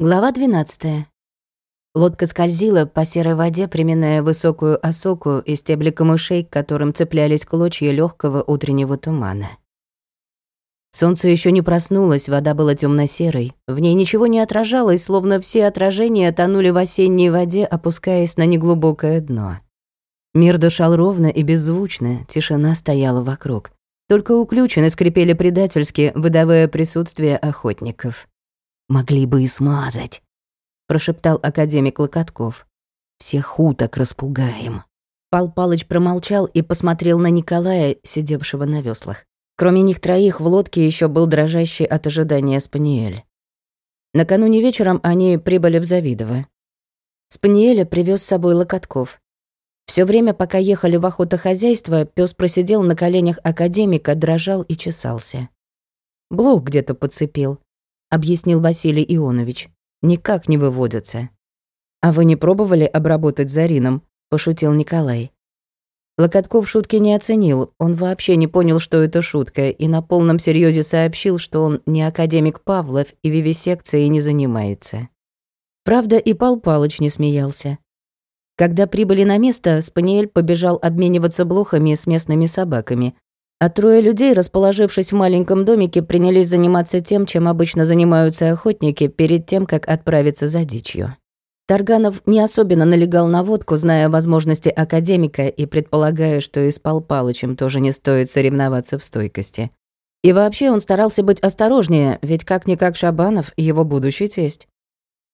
Глава 12. Лодка скользила по серой воде, приминая высокую осоку и стебли камышей, к которым цеплялись клочья легкого утреннего тумана. Солнце еще не проснулось, вода была темно серой В ней ничего не отражалось, словно все отражения тонули в осенней воде, опускаясь на неглубокое дно. Мир дышал ровно и беззвучно, тишина стояла вокруг. Только уключены скрипели предательски, выдавая присутствие охотников. Могли бы и смазать, прошептал академик Локотков. Всех уток распугаем. Пал Палыч промолчал и посмотрел на Николая, сидевшего на веслах. Кроме них троих в лодке еще был дрожащий от ожидания Спаниель. Накануне вечером они прибыли в Завидово. Спаниеля привез с собой Локотков. Все время, пока ехали в охотохозяйство, пес просидел на коленях академика, дрожал и чесался. Блох где-то подцепил объяснил Василий Ионович. Никак не выводятся. А вы не пробовали обработать Зарином? пошутил Николай. Локотков шутки не оценил, он вообще не понял, что это шутка, и на полном серьезе сообщил, что он не академик Павлов и вивисекцией не занимается. Правда, и Пал Палыч не смеялся. Когда прибыли на место, Спаниель побежал обмениваться блохами с местными собаками, а трое людей, расположившись в маленьком домике, принялись заниматься тем, чем обычно занимаются охотники перед тем, как отправиться за дичью. Тарганов не особенно налегал на водку, зная возможности академика и предполагая, что и с Пал тоже не стоит соревноваться в стойкости. И вообще он старался быть осторожнее, ведь как-никак Шабанов — его будущий тесть.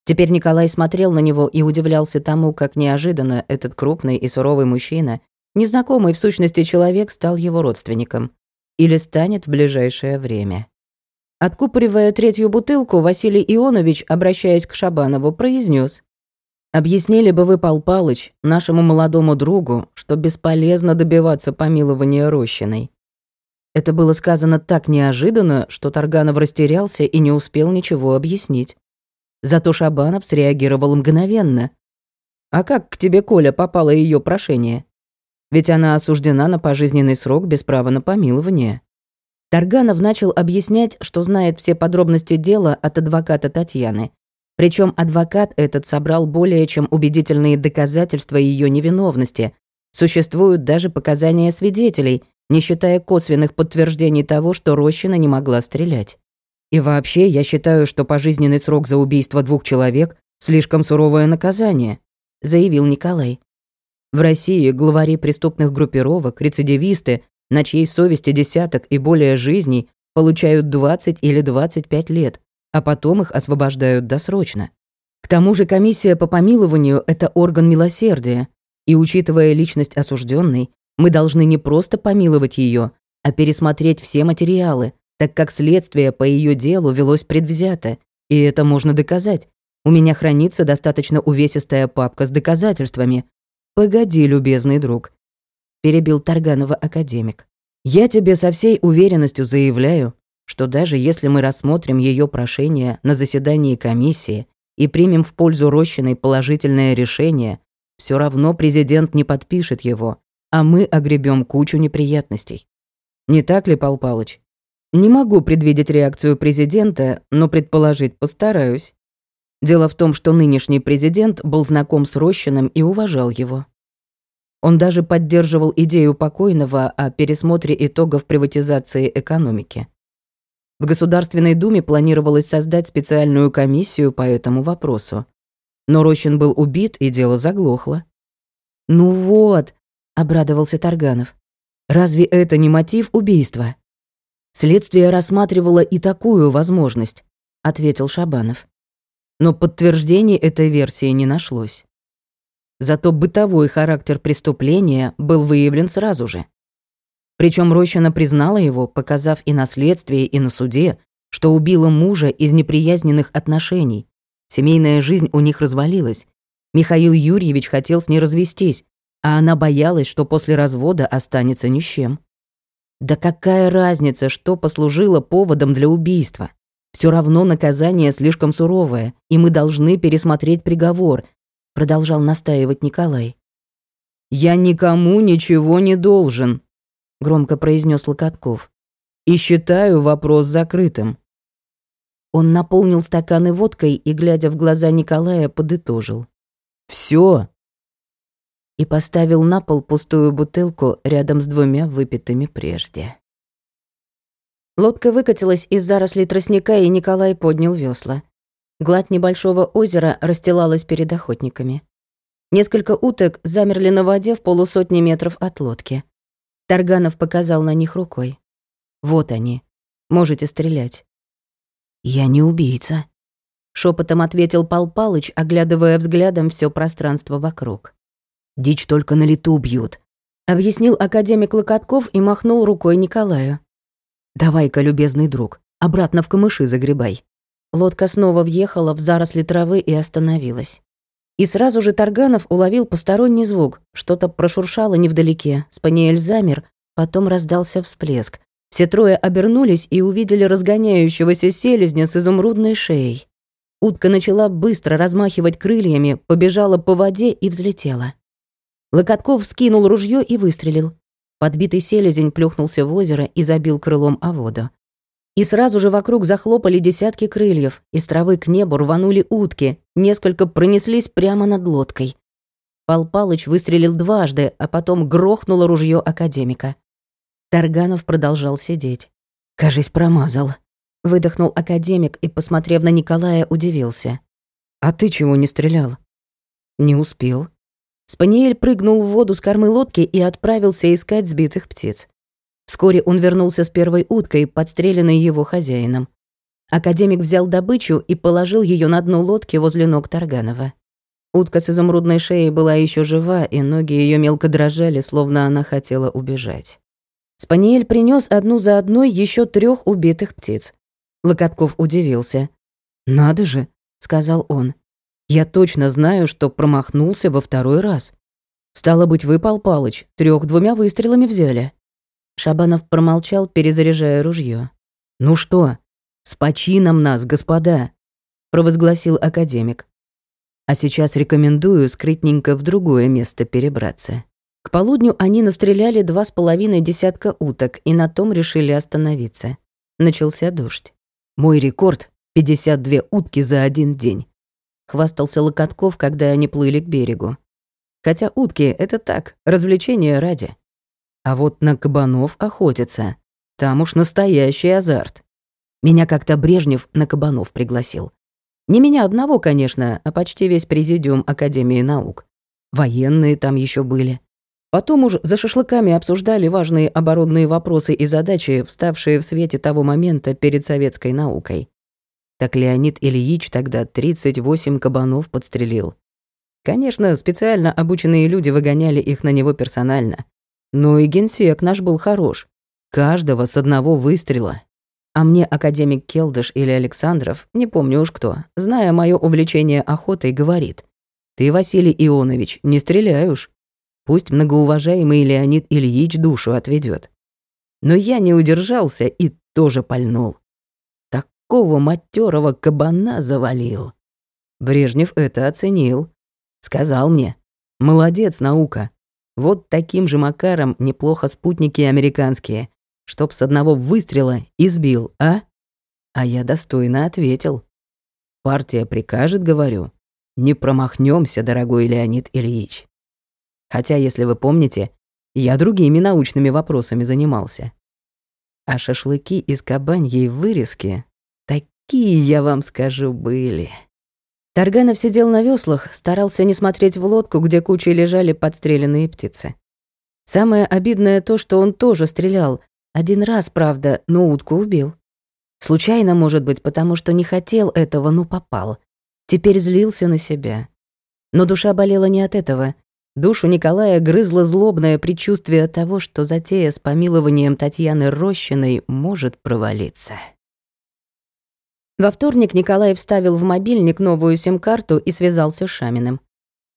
Теперь Николай смотрел на него и удивлялся тому, как неожиданно этот крупный и суровый мужчина Незнакомый в сущности человек стал его родственником. Или станет в ближайшее время. Откупоривая третью бутылку, Василий Ионович, обращаясь к Шабанову, произнес: «Объяснили бы вы, Пал Палыч, нашему молодому другу, что бесполезно добиваться помилования Рощиной». Это было сказано так неожиданно, что Тарганов растерялся и не успел ничего объяснить. Зато Шабанов среагировал мгновенно. «А как к тебе, Коля, попало ее прошение?» Ведь она осуждена на пожизненный срок без права на помилование. Тарганов начал объяснять, что знает все подробности дела от адвоката Татьяны. Причем адвокат этот собрал более чем убедительные доказательства ее невиновности. Существуют даже показания свидетелей, не считая косвенных подтверждений того, что Рощина не могла стрелять. И вообще, я считаю, что пожизненный срок за убийство двух человек – слишком суровое наказание, заявил Николай. В России главари преступных группировок, рецидивисты, на чьей совести десяток и более жизней, получают 20 или 25 лет, а потом их освобождают досрочно. К тому же комиссия по помилованию – это орган милосердия, и, учитывая личность осужденной, мы должны не просто помиловать ее, а пересмотреть все материалы, так как следствие по ее делу велось предвзято, и это можно доказать. У меня хранится достаточно увесистая папка с доказательствами, «Погоди, любезный друг», — перебил Тарганова академик. «Я тебе со всей уверенностью заявляю, что даже если мы рассмотрим ее прошение на заседании комиссии и примем в пользу Рощиной положительное решение, все равно президент не подпишет его, а мы огребем кучу неприятностей. Не так ли, Пал Палыч? Не могу предвидеть реакцию президента, но предположить постараюсь. Дело в том, что нынешний президент был знаком с Рощиным и уважал его. Он даже поддерживал идею покойного о пересмотре итогов приватизации экономики. В Государственной Думе планировалось создать специальную комиссию по этому вопросу. Но Рощин был убит, и дело заглохло. «Ну вот», — обрадовался Тарганов. «Разве это не мотив убийства?» «Следствие рассматривало и такую возможность», — ответил Шабанов но подтверждений этой версии не нашлось. Зато бытовой характер преступления был выявлен сразу же. Причем Рощина признала его, показав и на следствии, и на суде, что убила мужа из неприязненных отношений. Семейная жизнь у них развалилась. Михаил Юрьевич хотел с ней развестись, а она боялась, что после развода останется ни с чем. Да какая разница, что послужило поводом для убийства? Все равно наказание слишком суровое, и мы должны пересмотреть приговор», — продолжал настаивать Николай. «Я никому ничего не должен», — громко произнес Локотков. «И считаю вопрос закрытым». Он наполнил стаканы водкой и, глядя в глаза Николая, подытожил. «Всё!» И поставил на пол пустую бутылку рядом с двумя выпитыми прежде. Лодка выкатилась из зарослей тростника, и Николай поднял весла. Гладь небольшого озера расстилалась перед охотниками. Несколько уток замерли на воде в полусотни метров от лодки. Тарганов показал на них рукой. «Вот они. Можете стрелять». «Я не убийца», — шепотом ответил Пал Палыч, оглядывая взглядом все пространство вокруг. «Дичь только на лету бьют», — объяснил академик Локотков и махнул рукой Николаю. «Давай-ка, любезный друг, обратно в камыши загребай». Лодка снова въехала в заросли травы и остановилась. И сразу же Тарганов уловил посторонний звук. Что-то прошуршало невдалеке. Спаниель замер, потом раздался всплеск. Все трое обернулись и увидели разгоняющегося селезня с изумрудной шеей. Утка начала быстро размахивать крыльями, побежала по воде и взлетела. Локотков скинул ружье и выстрелил. Подбитый селезень плюхнулся в озеро и забил крылом о воду. И сразу же вокруг захлопали десятки крыльев, из травы к небу рванули утки, несколько пронеслись прямо над лодкой. Пал Палыч выстрелил дважды, а потом грохнуло ружье академика. Тарганов продолжал сидеть. «Кажись, промазал», — выдохнул академик и, посмотрев на Николая, удивился. «А ты чего не стрелял?» «Не успел». Спаниель прыгнул в воду с кормы лодки и отправился искать сбитых птиц. Вскоре он вернулся с первой уткой, подстреленной его хозяином. Академик взял добычу и положил ее на дно лодки возле ног Тарганова. Утка с изумрудной шеей была еще жива, и ноги ее мелко дрожали, словно она хотела убежать. Спаниель принес одну за одной еще трех убитых птиц. Локотков удивился. «Надо же», — сказал он. «Я точно знаю, что промахнулся во второй раз. Стало быть, вы, Пал Палыч, трех двумя выстрелами взяли». Шабанов промолчал, перезаряжая ружье. «Ну что, с почином нас, господа!» — провозгласил академик. «А сейчас рекомендую скрытненько в другое место перебраться». К полудню они настреляли два с половиной десятка уток и на том решили остановиться. Начался дождь. «Мой рекорд — 52 утки за один день», — хвастался Локотков, когда они плыли к берегу. Хотя утки — это так, развлечение ради. А вот на кабанов охотятся. Там уж настоящий азарт. Меня как-то Брежнев на кабанов пригласил. Не меня одного, конечно, а почти весь президиум Академии наук. Военные там еще были. Потом уж за шашлыками обсуждали важные оборонные вопросы и задачи, вставшие в свете того момента перед советской наукой. Так Леонид Ильич тогда 38 кабанов подстрелил. Конечно, специально обученные люди выгоняли их на него персонально. Но и генсек наш был хорош. Каждого с одного выстрела. А мне академик Келдыш или Александров, не помню уж кто, зная мое увлечение охотой, говорит. «Ты, Василий Ионович, не стреляешь. Пусть многоуважаемый Леонид Ильич душу отведет. Но я не удержался и тоже пальнул. Такого матерого кабана завалил. Брежнев это оценил. Сказал мне, «Молодец, наука, вот таким же макаром неплохо спутники американские, чтоб с одного выстрела избил, а? А я достойно ответил. Партия прикажет, говорю. Не промахнемся, дорогой Леонид Ильич. Хотя, если вы помните, я другими научными вопросами занимался. А шашлыки из кабаньей вырезки, такие, я вам скажу, были. Тарганов сидел на веслах, старался не смотреть в лодку, где кучей лежали подстреленные птицы. Самое обидное то, что он тоже стрелял. Один раз, правда, но утку убил. Случайно, может быть, потому что не хотел этого, но попал. Теперь злился на себя. Но душа болела не от этого. Душу Николая грызло злобное предчувствие того, что затея с помилованием Татьяны Рощиной может провалиться. Во вторник Николай вставил в мобильник новую сим-карту и связался с Шаминым.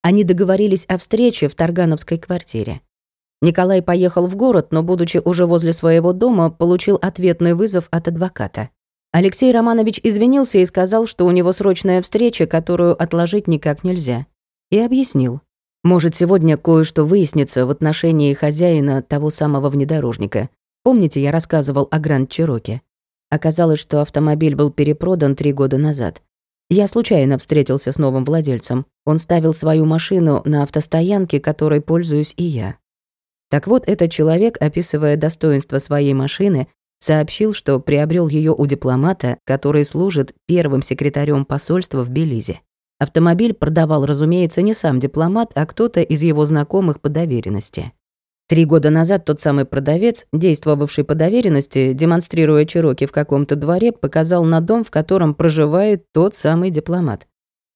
Они договорились о встрече в Таргановской квартире. Николай поехал в город, но, будучи уже возле своего дома, получил ответный вызов от адвоката. Алексей Романович извинился и сказал, что у него срочная встреча, которую отложить никак нельзя. И объяснил. Может, сегодня кое-что выяснится в отношении хозяина того самого внедорожника. Помните, я рассказывал о Гранд Чироке? Оказалось, что автомобиль был перепродан три года назад. Я случайно встретился с новым владельцем. Он ставил свою машину на автостоянке, которой пользуюсь и я. Так вот, этот человек, описывая достоинства своей машины, сообщил, что приобрел ее у дипломата, который служит первым секретарем посольства в Белизе. Автомобиль продавал, разумеется, не сам дипломат, а кто-то из его знакомых по доверенности. Три года назад тот самый продавец, действовавший по доверенности, демонстрируя Чироки в каком-то дворе, показал на дом, в котором проживает тот самый дипломат.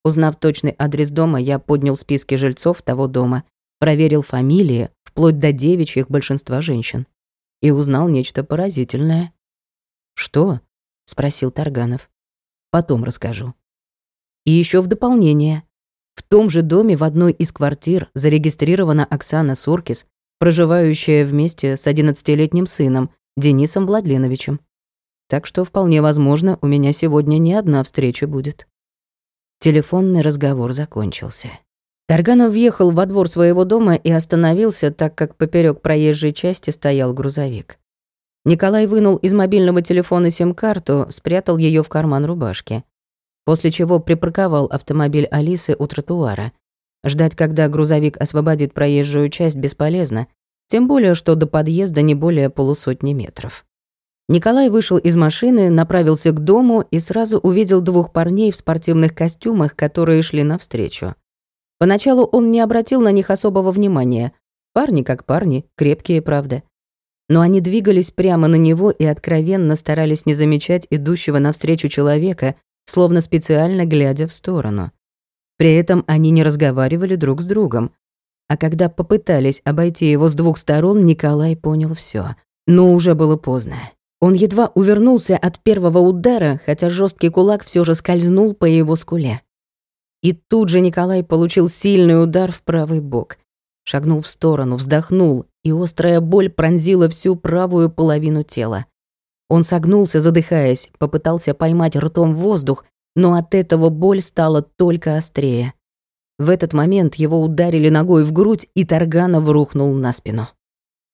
Узнав точный адрес дома, я поднял списки жильцов того дома, проверил фамилии, вплоть до девичьих большинства женщин, и узнал нечто поразительное. «Что?» — спросил Тарганов. «Потом расскажу». И еще в дополнение. В том же доме в одной из квартир зарегистрирована Оксана Суркис, проживающая вместе с 11-летним сыном Денисом Владленовичем. Так что вполне возможно, у меня сегодня не одна встреча будет. Телефонный разговор закончился. Тарганов въехал во двор своего дома и остановился, так как поперек проезжей части стоял грузовик. Николай вынул из мобильного телефона сим-карту, спрятал ее в карман рубашки после чего припарковал автомобиль Алисы у тротуара. Ждать, когда грузовик освободит проезжую часть, бесполезно, тем более, что до подъезда не более полусотни метров. Николай вышел из машины, направился к дому и сразу увидел двух парней в спортивных костюмах, которые шли навстречу. Поначалу он не обратил на них особого внимания. Парни как парни, крепкие, правда. Но они двигались прямо на него и откровенно старались не замечать идущего навстречу человека, словно специально глядя в сторону. При этом они не разговаривали друг с другом. А когда попытались обойти его с двух сторон, Николай понял все. Но уже было поздно. Он едва увернулся от первого удара, хотя жесткий кулак все же скользнул по его скуле. И тут же Николай получил сильный удар в правый бок. Шагнул в сторону, вздохнул, и острая боль пронзила всю правую половину тела. Он согнулся, задыхаясь, попытался поймать ртом воздух, но от этого боль стала только острее. В этот момент его ударили ногой в грудь, и Тарганов рухнул на спину.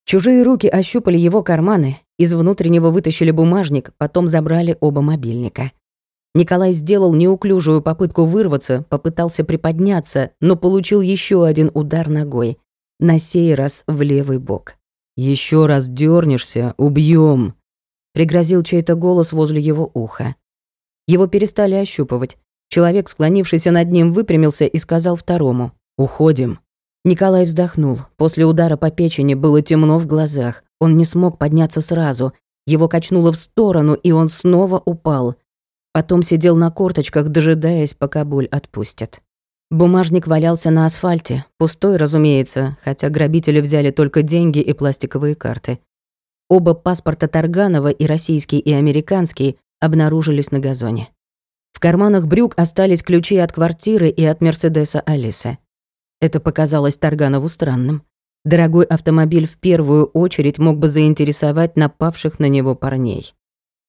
Чужие руки ощупали его карманы, из внутреннего вытащили бумажник, потом забрали оба мобильника. Николай сделал неуклюжую попытку вырваться, попытался приподняться, но получил еще один удар ногой, на сей раз в левый бок. Еще раз дернешься, убьем, пригрозил чей-то голос возле его уха. Его перестали ощупывать. Человек, склонившийся над ним, выпрямился и сказал второму «Уходим». Николай вздохнул. После удара по печени было темно в глазах. Он не смог подняться сразу. Его качнуло в сторону, и он снова упал. Потом сидел на корточках, дожидаясь, пока боль отпустят. Бумажник валялся на асфальте, пустой, разумеется, хотя грабители взяли только деньги и пластиковые карты. Оба паспорта Тарганова, и российский, и американский, обнаружились на газоне. В карманах брюк остались ключи от квартиры и от Мерседеса Алисы. Это показалось Тарганову странным. Дорогой автомобиль в первую очередь мог бы заинтересовать напавших на него парней.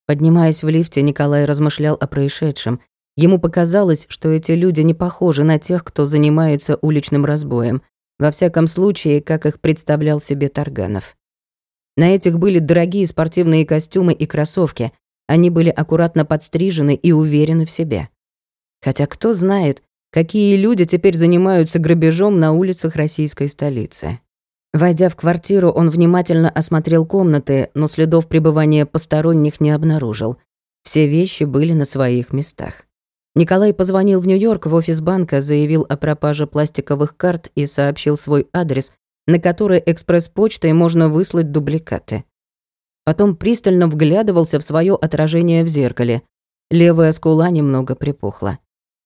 Поднимаясь в лифте, Николай размышлял о происшедшем. Ему показалось, что эти люди не похожи на тех, кто занимается уличным разбоем. Во всяком случае, как их представлял себе Тарганов. На этих были дорогие спортивные костюмы и кроссовки. Они были аккуратно подстрижены и уверены в себе. Хотя кто знает, какие люди теперь занимаются грабежом на улицах российской столицы. Войдя в квартиру, он внимательно осмотрел комнаты, но следов пребывания посторонних не обнаружил. Все вещи были на своих местах. Николай позвонил в Нью-Йорк в офис банка, заявил о пропаже пластиковых карт и сообщил свой адрес, на который экспресс-почтой можно выслать дубликаты. Потом пристально вглядывался в свое отражение в зеркале. Левая скула немного припухла.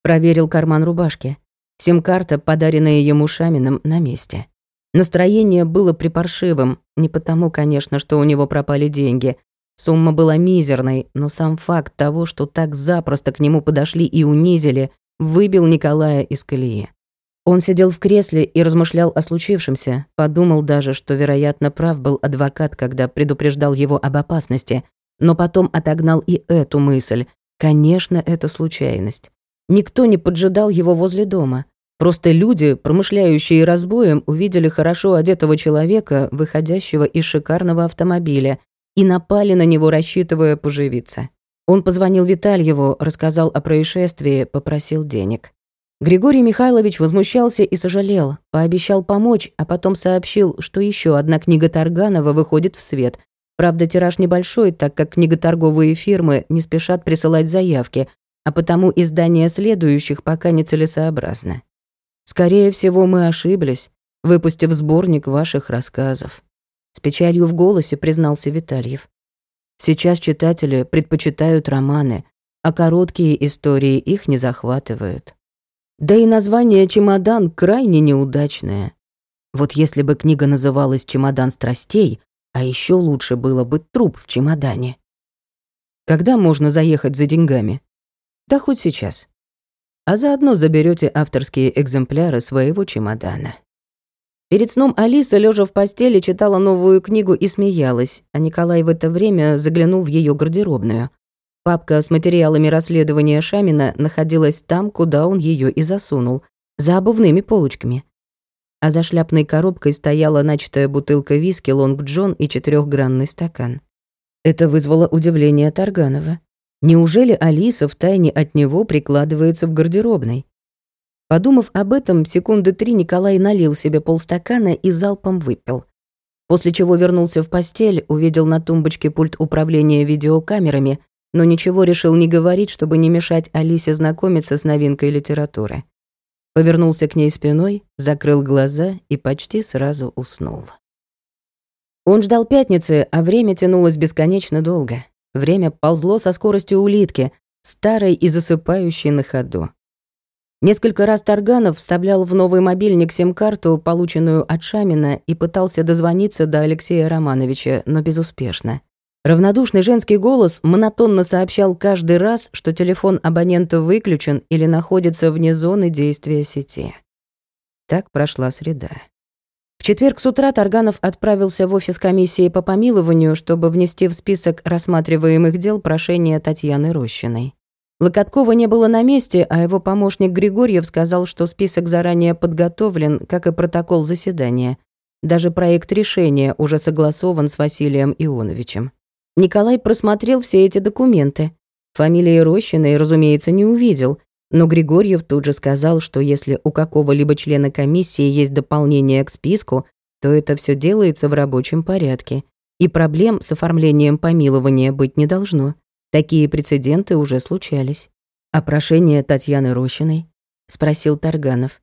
Проверил карман рубашки. Сим-карта, подаренная ему Шамином, на месте. Настроение было припаршивым, не потому, конечно, что у него пропали деньги. Сумма была мизерной, но сам факт того, что так запросто к нему подошли и унизили, выбил Николая из колеи. Он сидел в кресле и размышлял о случившемся, подумал даже, что, вероятно, прав был адвокат, когда предупреждал его об опасности, но потом отогнал и эту мысль. Конечно, это случайность. Никто не поджидал его возле дома. Просто люди, промышляющие разбоем, увидели хорошо одетого человека, выходящего из шикарного автомобиля, и напали на него, рассчитывая поживиться. Он позвонил Витальеву, рассказал о происшествии, попросил денег. Григорий Михайлович возмущался и сожалел, пообещал помочь, а потом сообщил, что еще одна книга Тарганова выходит в свет. Правда, тираж небольшой, так как книготорговые фирмы не спешат присылать заявки, а потому издание следующих пока нецелесообразно. Скорее всего, мы ошиблись, выпустив сборник ваших рассказов. С печалью в голосе признался Витальев. Сейчас читатели предпочитают романы, а короткие истории их не захватывают. Да и название «Чемодан» крайне неудачное. Вот если бы книга называлась «Чемодан страстей», а еще лучше было бы «Труп в чемодане». Когда можно заехать за деньгами? Да хоть сейчас. А заодно заберете авторские экземпляры своего чемодана. Перед сном Алиса, лежа в постели, читала новую книгу и смеялась, а Николай в это время заглянул в ее гардеробную. Папка с материалами расследования Шамина находилась там, куда он ее и засунул, за обувными полочками. А за шляпной коробкой стояла начатая бутылка виски Лонг Джон и четырехгранный стакан. Это вызвало удивление Тарганова. Неужели Алиса втайне от него прикладывается в гардеробной? Подумав об этом, секунды три Николай налил себе полстакана и залпом выпил. После чего вернулся в постель, увидел на тумбочке пульт управления видеокамерами, но ничего решил не говорить, чтобы не мешать Алисе знакомиться с новинкой литературы. Повернулся к ней спиной, закрыл глаза и почти сразу уснул. Он ждал пятницы, а время тянулось бесконечно долго. Время ползло со скоростью улитки, старой и засыпающей на ходу. Несколько раз Тарганов вставлял в новый мобильник сим-карту, полученную от Шамина, и пытался дозвониться до Алексея Романовича, но безуспешно. Равнодушный женский голос монотонно сообщал каждый раз, что телефон абонента выключен или находится вне зоны действия сети. Так прошла среда. В четверг с утра Тарганов отправился в офис комиссии по помилованию, чтобы внести в список рассматриваемых дел прошение Татьяны Рощиной. Локоткова не было на месте, а его помощник Григорьев сказал, что список заранее подготовлен, как и протокол заседания. Даже проект решения уже согласован с Василием Ионовичем. Николай просмотрел все эти документы. Фамилии Рощиной, разумеется, не увидел, но Григорьев тут же сказал, что если у какого-либо члена комиссии есть дополнение к списку, то это все делается в рабочем порядке, и проблем с оформлением помилования быть не должно. Такие прецеденты уже случались. «А прошение Татьяны Рощиной?» — спросил Тарганов.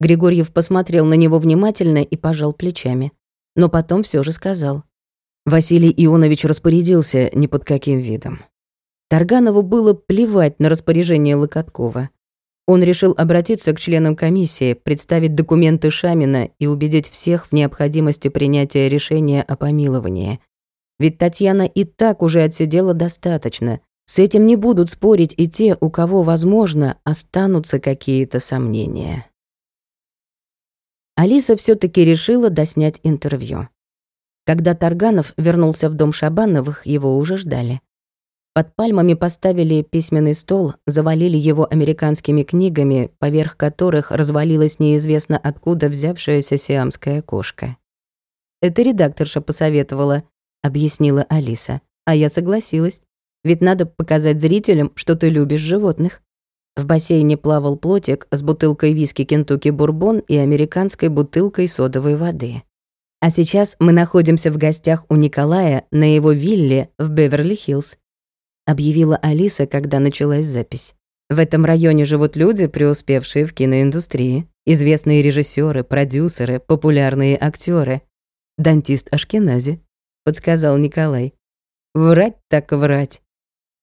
Григорьев посмотрел на него внимательно и пожал плечами. Но потом все же сказал. Василий Ионович распорядился ни под каким видом. Тарганову было плевать на распоряжение Локоткова. Он решил обратиться к членам комиссии, представить документы Шамина и убедить всех в необходимости принятия решения о помиловании — ведь Татьяна и так уже отсидела достаточно. С этим не будут спорить и те, у кого, возможно, останутся какие-то сомнения. Алиса все таки решила доснять интервью. Когда Тарганов вернулся в дом Шабановых, его уже ждали. Под пальмами поставили письменный стол, завалили его американскими книгами, поверх которых развалилась неизвестно откуда взявшаяся сиамская кошка. Это редакторша посоветовала, объяснила Алиса. А я согласилась. Ведь надо показать зрителям, что ты любишь животных. В бассейне плавал плотик с бутылкой виски Кентукки Бурбон и американской бутылкой содовой воды. А сейчас мы находимся в гостях у Николая на его вилле в Беверли-Хиллз, объявила Алиса, когда началась запись. В этом районе живут люди, преуспевшие в киноиндустрии, известные режиссеры, продюсеры, популярные актеры. Дантист Ашкенази, подсказал Николай. Врать так врать.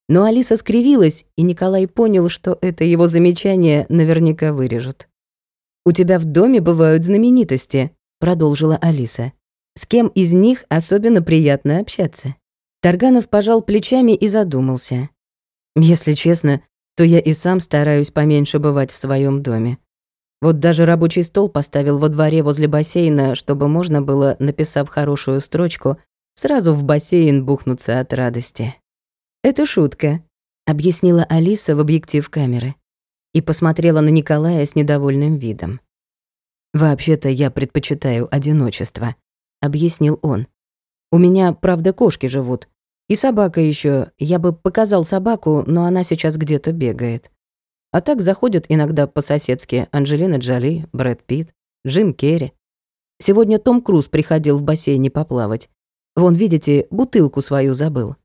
Но Алиса скривилась, и Николай понял, что это его замечание наверняка вырежут. «У тебя в доме бывают знаменитости», — продолжила Алиса. «С кем из них особенно приятно общаться?» Тарганов пожал плечами и задумался. «Если честно, то я и сам стараюсь поменьше бывать в своем доме. Вот даже рабочий стол поставил во дворе возле бассейна, чтобы можно было, написав хорошую строчку, сразу в бассейн бухнуться от радости. «Это шутка», — объяснила Алиса в объектив камеры и посмотрела на Николая с недовольным видом. «Вообще-то я предпочитаю одиночество», — объяснил он. У меня, правда, кошки живут. И собака еще. Я бы показал собаку, но она сейчас где-то бегает. А так заходят иногда по-соседски Анджелина Джоли, Брэд Питт, Джим Керри. Сегодня Том Круз приходил в бассейне поплавать. Вон, видите, бутылку свою забыл.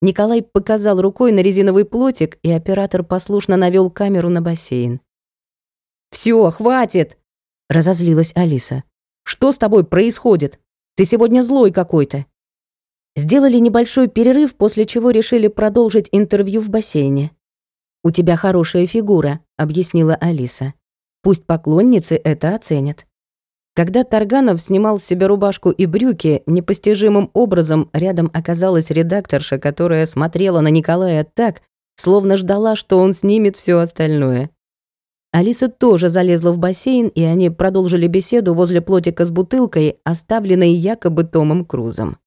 Николай показал рукой на резиновый плотик, и оператор послушно навёл камеру на бассейн. «Всё, хватит!» — разозлилась Алиса. «Что с тобой происходит? Ты сегодня злой какой-то». Сделали небольшой перерыв, после чего решили продолжить интервью в бассейне. «У тебя хорошая фигура», — объяснила Алиса. «Пусть поклонницы это оценят». Когда Тарганов снимал с себя рубашку и брюки, непостижимым образом рядом оказалась редакторша, которая смотрела на Николая так, словно ждала, что он снимет все остальное. Алиса тоже залезла в бассейн, и они продолжили беседу возле плотика с бутылкой, оставленной якобы Томом Крузом.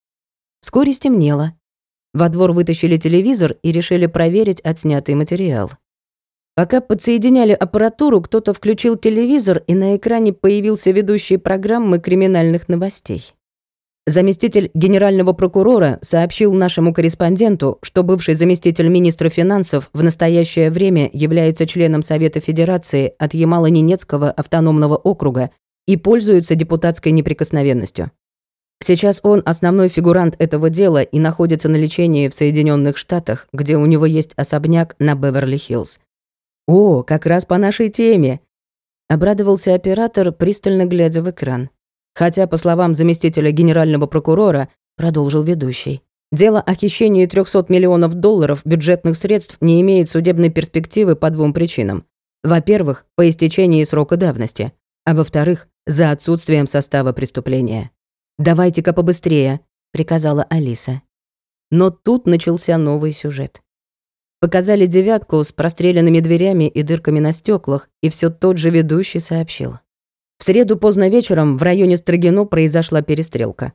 Вскоре стемнело. Во двор вытащили телевизор и решили проверить отснятый материал. Пока подсоединяли аппаратуру, кто-то включил телевизор, и на экране появился ведущий программы криминальных новостей. Заместитель генерального прокурора сообщил нашему корреспонденту, что бывший заместитель министра финансов в настоящее время является членом Совета Федерации от Ямало-Ненецкого автономного округа и пользуется депутатской неприкосновенностью. Сейчас он основной фигурант этого дела и находится на лечении в Соединенных Штатах, где у него есть особняк на Беверли-Хиллз. «О, как раз по нашей теме!» Обрадовался оператор, пристально глядя в экран. Хотя, по словам заместителя генерального прокурора, продолжил ведущий, дело о хищении 300 миллионов долларов бюджетных средств не имеет судебной перспективы по двум причинам. Во-первых, по истечении срока давности, а во-вторых, за отсутствием состава преступления. «Давайте-ка побыстрее», — приказала Алиса. Но тут начался новый сюжет. Показали девятку с простреленными дверями и дырками на стеклах, и все тот же ведущий сообщил. В среду поздно вечером в районе Строгино произошла перестрелка.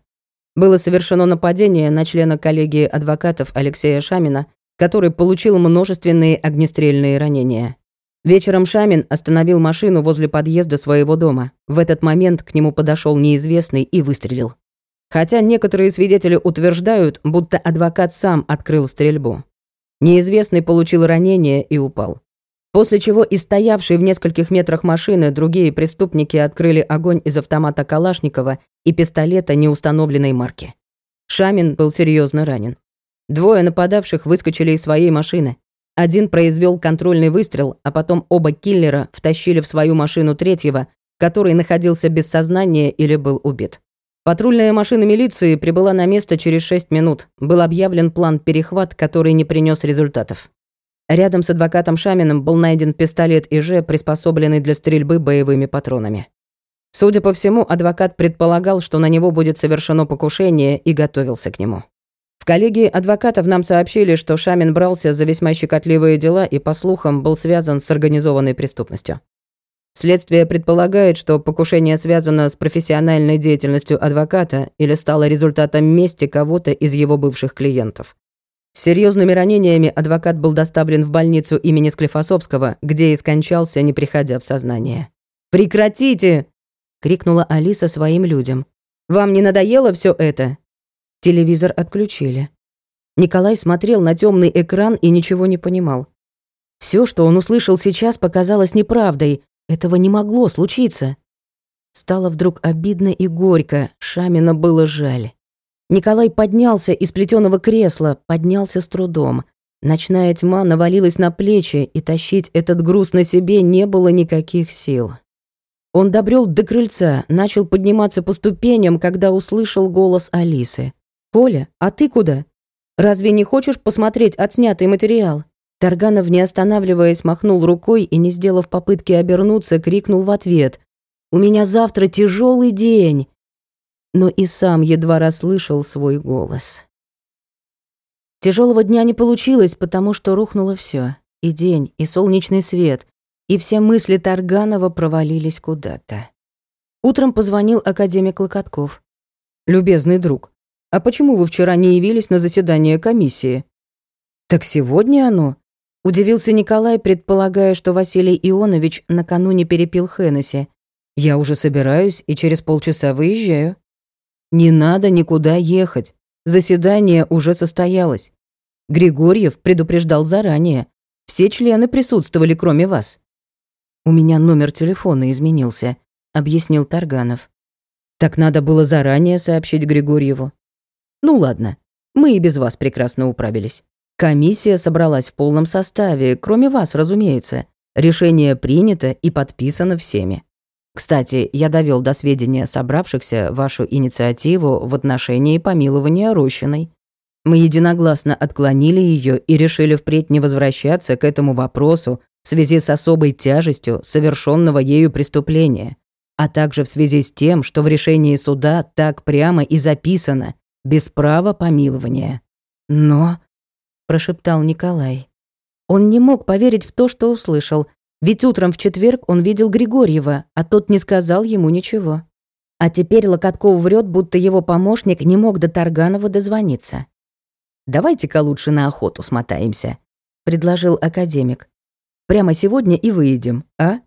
Было совершено нападение на члена коллегии адвокатов Алексея Шамина, который получил множественные огнестрельные ранения. Вечером Шамин остановил машину возле подъезда своего дома. В этот момент к нему подошел неизвестный и выстрелил. Хотя некоторые свидетели утверждают, будто адвокат сам открыл стрельбу. Неизвестный получил ранение и упал. После чего и стоявшие в нескольких метрах машины другие преступники открыли огонь из автомата Калашникова и пистолета неустановленной марки. Шамин был серьезно ранен. Двое нападавших выскочили из своей машины. Один произвел контрольный выстрел, а потом оба киллера втащили в свою машину третьего, который находился без сознания или был убит. Патрульная машина милиции прибыла на место через 6 минут. Был объявлен план перехват, который не принес результатов. Рядом с адвокатом Шаминым был найден пистолет ИЖ, приспособленный для стрельбы боевыми патронами. Судя по всему, адвокат предполагал, что на него будет совершено покушение и готовился к нему. В коллегии адвокатов нам сообщили, что Шамин брался за весьма щекотливые дела и, по слухам, был связан с организованной преступностью. Следствие предполагает, что покушение связано с профессиональной деятельностью адвоката или стало результатом мести кого-то из его бывших клиентов. С серьезными ранениями адвокат был доставлен в больницу имени Склифосовского, где и скончался, не приходя в сознание. «Прекратите!» — крикнула Алиса своим людям. «Вам не надоело все это?» Телевизор отключили. Николай смотрел на темный экран и ничего не понимал. Все, что он услышал сейчас, показалось неправдой. Этого не могло случиться. Стало вдруг обидно и горько, Шамина было жаль. Николай поднялся из плетеного кресла, поднялся с трудом. Ночная тьма навалилась на плечи, и тащить этот груз на себе не было никаких сил. Он добрел до крыльца, начал подниматься по ступеням, когда услышал голос Алисы. «Коля, а ты куда? Разве не хочешь посмотреть отснятый материал?» Тарганов, не останавливаясь, махнул рукой и, не сделав попытки обернуться, крикнул в ответ. «У меня завтра тяжелый день!» Но и сам едва расслышал свой голос. Тяжелого дня не получилось, потому что рухнуло все: И день, и солнечный свет, и все мысли Тарганова провалились куда-то. Утром позвонил академик Локотков. «Любезный друг, а почему вы вчера не явились на заседание комиссии?» «Так сегодня оно?» Удивился Николай, предполагая, что Василий Ионович накануне перепил Хеннесси. «Я уже собираюсь и через полчаса выезжаю». Не надо никуда ехать. Заседание уже состоялось. Григорьев предупреждал заранее. Все члены присутствовали, кроме вас. У меня номер телефона изменился, объяснил Тарганов. Так надо было заранее сообщить Григорьеву. Ну ладно, мы и без вас прекрасно управились. Комиссия собралась в полном составе, кроме вас, разумеется. Решение принято и подписано всеми. Кстати, я довел до сведения собравшихся вашу инициативу в отношении помилования Рощиной. Мы единогласно отклонили ее и решили впредь не возвращаться к этому вопросу в связи с особой тяжестью совершенного ею преступления, а также в связи с тем, что в решении суда так прямо и записано «без права помилования». «Но», — прошептал Николай, он не мог поверить в то, что услышал, ведь утром в четверг он видел Григорьева, а тот не сказал ему ничего. А теперь Локотков врет, будто его помощник не мог до Тарганова дозвониться. «Давайте-ка лучше на охоту смотаемся», — предложил академик. «Прямо сегодня и выедем, а?»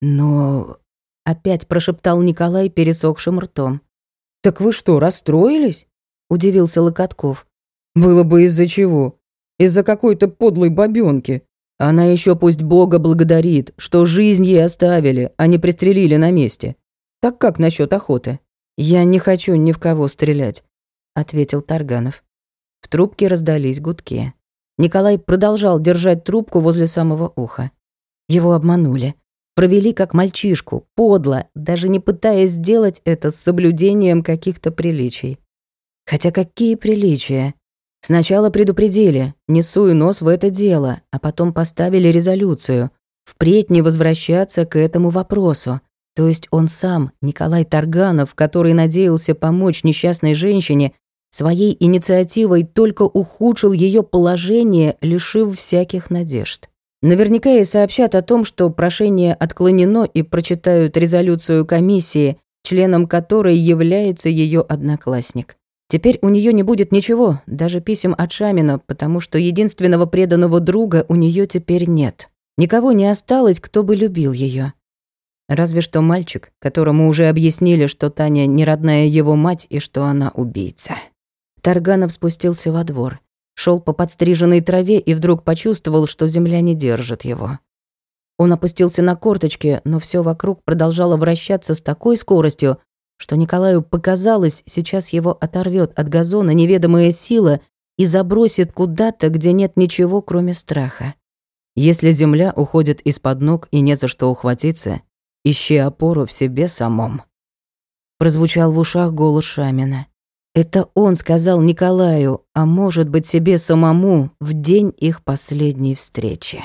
«Но...» — опять прошептал Николай пересохшим ртом. «Так вы что, расстроились?» — удивился Локотков. «Было бы из-за чего? Из-за какой-то подлой бабёнки. Она еще пусть Бога благодарит, что жизнь ей оставили, а не пристрелили на месте. Так как насчет охоты? Я не хочу ни в кого стрелять, ответил Тарганов. В трубке раздались гудки. Николай продолжал держать трубку возле самого уха. Его обманули. Провели как мальчишку, подло, даже не пытаясь сделать это с соблюдением каких-то приличий. Хотя какие приличия? Сначала предупредили, не суй нос в это дело, а потом поставили резолюцию. Впредь не возвращаться к этому вопросу. То есть он сам, Николай Тарганов, который надеялся помочь несчастной женщине, своей инициативой только ухудшил ее положение, лишив всяких надежд. Наверняка и сообщат о том, что прошение отклонено и прочитают резолюцию комиссии, членом которой является ее одноклассник. Теперь у нее не будет ничего, даже писем от Шамина, потому что единственного преданного друга у нее теперь нет. Никого не осталось, кто бы любил ее. Разве что мальчик, которому уже объяснили, что Таня не родная его мать и что она убийца. Тарганов спустился во двор, шел по подстриженной траве и вдруг почувствовал, что земля не держит его. Он опустился на корточки, но все вокруг продолжало вращаться с такой скоростью, что Николаю показалось, сейчас его оторвет от газона неведомая сила и забросит куда-то, где нет ничего, кроме страха. Если земля уходит из-под ног и не за что ухватиться, ищи опору в себе самом. Прозвучал в ушах голос Шамина. Это он сказал Николаю, а может быть себе самому, в день их последней встречи.